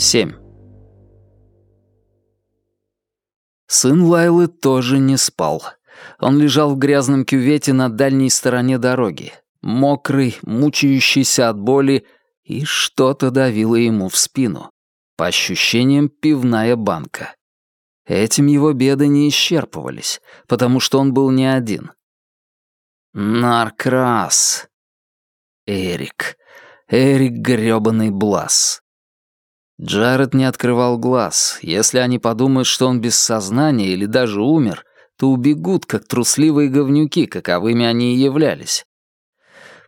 7. Сын Лайлы тоже не спал. Он лежал в грязном кювете на дальней стороне дороги, мокрый, мучающийся от боли, и что-то давило ему в спину. По ощущениям, пивная банка. Этим его беды не исчерпывались, потому что он был не один. Наркрас. Эрик. Эрик грёбаный Блас. Джаред не открывал глаз. Если они подумают, что он без сознания или даже умер, то убегут, как трусливые говнюки, каковыми они и являлись.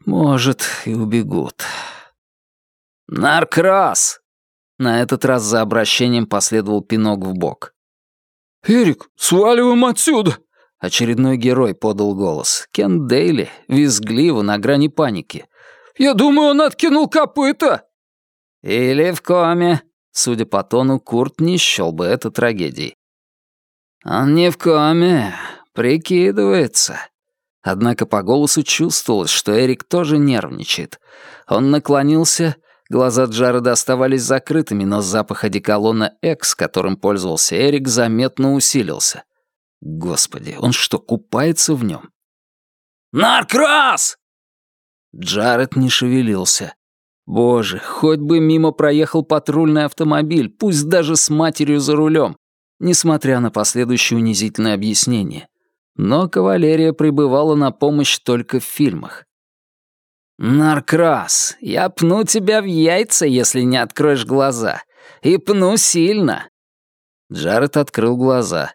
Может, и убегут. «Наркрас!» На этот раз за обращением последовал пинок в бок. «Эрик, сваливаем отсюда!» Очередной герой подал голос. Кен Дейли, визгливо, на грани паники. «Я думаю, он откинул копыта!» «Или в коме». Судя по тону, Курт не счёл бы это трагедией. «Он не в коме, прикидывается». Однако по голосу чувствовалось, что Эрик тоже нервничает. Он наклонился, глаза Джареда оставались закрытыми, но запах одеколона «Экс», которым пользовался Эрик, заметно усилился. Господи, он что, купается в нем? «Наркрас!» Джаред не шевелился. Боже, хоть бы мимо проехал патрульный автомобиль, пусть даже с матерью за рулем, несмотря на последующее унизительное объяснение. Но кавалерия прибывала на помощь только в фильмах. «Наркрас, я пну тебя в яйца, если не откроешь глаза. И пну сильно». Джаред открыл глаза.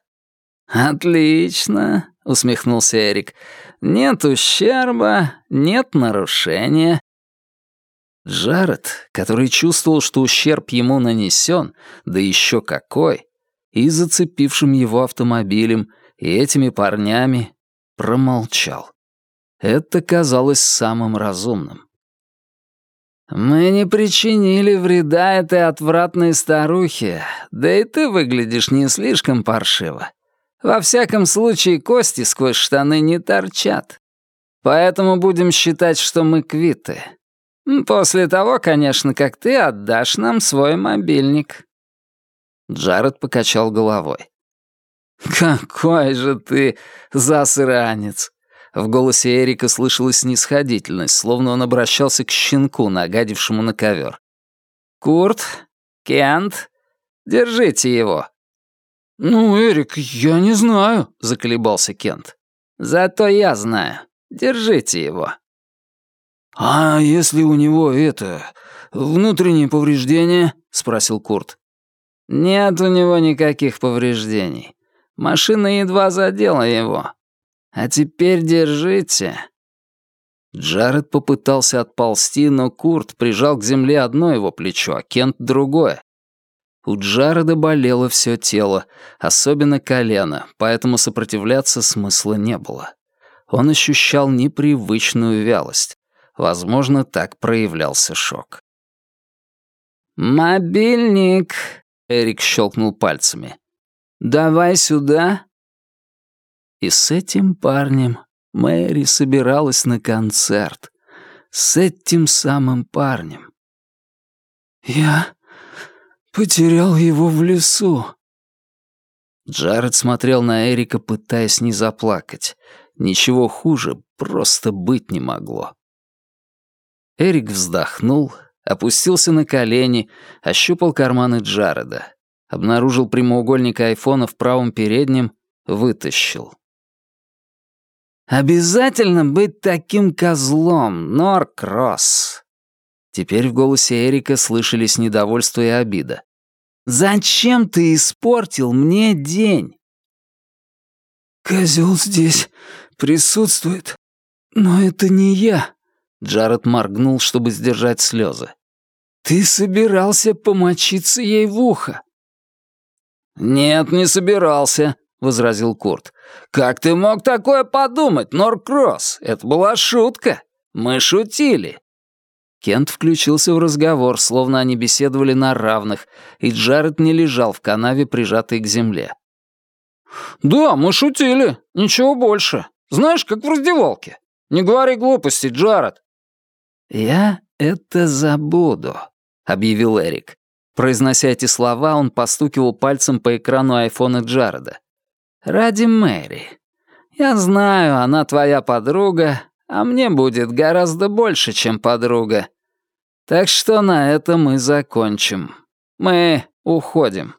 «Отлично», — усмехнулся Эрик. «Нет ущерба, нет нарушения. Джаред, который чувствовал, что ущерб ему нанесен, да еще какой, и зацепившим его автомобилем, и этими парнями, промолчал. Это казалось самым разумным. «Мы не причинили вреда этой отвратной старухе, да и ты выглядишь не слишком паршиво. Во всяком случае, кости сквозь штаны не торчат. Поэтому будем считать, что мы квиты. «После того, конечно, как ты отдашь нам свой мобильник». Джаред покачал головой. «Какой же ты засранец!» В голосе Эрика слышалась снисходительность, словно он обращался к щенку, нагадившему на ковер. «Курт, Кент, держите его». «Ну, Эрик, я не знаю», — заколебался Кент. «Зато я знаю. Держите его». «А если у него это... внутренние повреждения?» — спросил Курт. «Нет у него никаких повреждений. Машина едва задела его. А теперь держите». Джаред попытался отползти, но Курт прижал к земле одно его плечо, а Кент — другое. У Джареда болело все тело, особенно колено, поэтому сопротивляться смысла не было. Он ощущал непривычную вялость. Возможно, так проявлялся шок. «Мобильник!» — Эрик щелкнул пальцами. «Давай сюда!» И с этим парнем Мэри собиралась на концерт. С этим самым парнем. «Я потерял его в лесу». Джаред смотрел на Эрика, пытаясь не заплакать. Ничего хуже просто быть не могло. Эрик вздохнул, опустился на колени, ощупал карманы Джареда. Обнаружил прямоугольник айфона в правом переднем, вытащил. «Обязательно быть таким козлом, Норкросс!» Теперь в голосе Эрика слышались недовольство и обида. «Зачем ты испортил мне день?» «Козел здесь присутствует, но это не я», Джаред моргнул, чтобы сдержать слезы. «Ты собирался помочиться ей в ухо?» «Нет, не собирался», — возразил Курт. «Как ты мог такое подумать, Норкросс? Это была шутка. Мы шутили». Кент включился в разговор, словно они беседовали на равных, и Джаред не лежал в канаве, прижатый к земле. «Да, мы шутили. Ничего больше. Знаешь, как в раздевалке. Не говори глупости, Джаред. «Я это забуду», — объявил Эрик. Произнося эти слова, он постукивал пальцем по экрану айфона Джареда. «Ради Мэри. Я знаю, она твоя подруга, а мне будет гораздо больше, чем подруга. Так что на этом мы закончим. Мы уходим».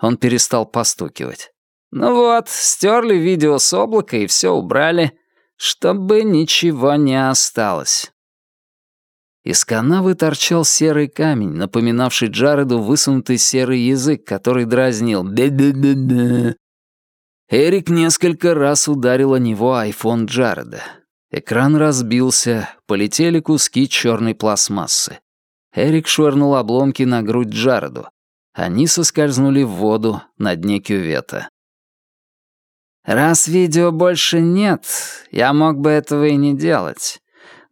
Он перестал постукивать. «Ну вот, стерли видео с облака и все убрали, чтобы ничего не осталось». Из канавы торчал серый камень, напоминавший Джареду высунутый серый язык, который дразнил «бе-бе-бе-бе». Эрик несколько раз ударил о него айфон Джареда. Экран разбился, полетели куски черной пластмассы. Эрик швырнул обломки на грудь Джареду. Они соскользнули в воду на дне кювета. «Раз видео больше нет, я мог бы этого и не делать.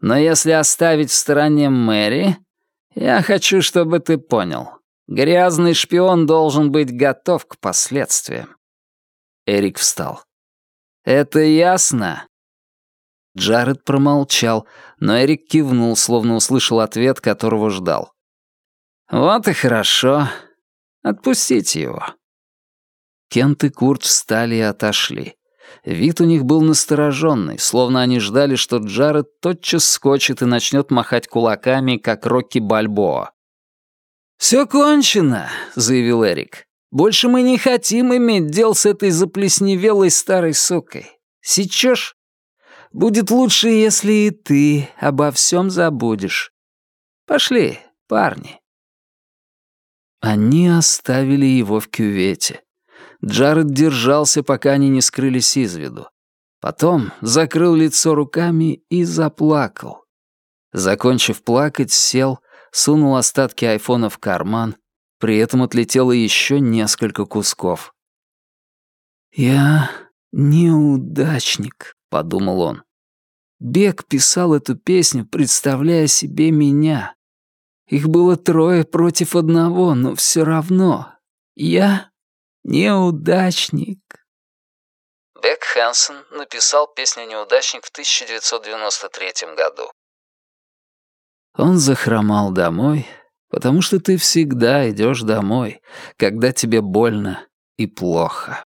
Но если оставить в стороне Мэри, я хочу, чтобы ты понял. Грязный шпион должен быть готов к последствиям. Эрик встал. «Это ясно?» Джаред промолчал, но Эрик кивнул, словно услышал ответ, которого ждал. «Вот и хорошо. Отпустите его». Кент и Курт встали и отошли. Вид у них был настороженный, словно они ждали, что Джаред тотчас скочит и начнет махать кулаками, как Рокки Бальбоа. «Все кончено», — заявил Эрик. «Больше мы не хотим иметь дел с этой заплесневелой старой сукой. Сечешь? Будет лучше, если и ты обо всем забудешь. Пошли, парни». Они оставили его в кювете. Джаред держался, пока они не скрылись из виду. Потом закрыл лицо руками и заплакал. Закончив плакать, сел, сунул остатки айфона в карман, при этом отлетело еще несколько кусков. «Я неудачник», — подумал он. Бек писал эту песню, представляя себе меня. Их было трое против одного, но все равно. Я Неудачник. Бек Хэнсон написал песню «Неудачник» в 1993 году. Он захромал домой, потому что ты всегда идешь домой, когда тебе больно и плохо.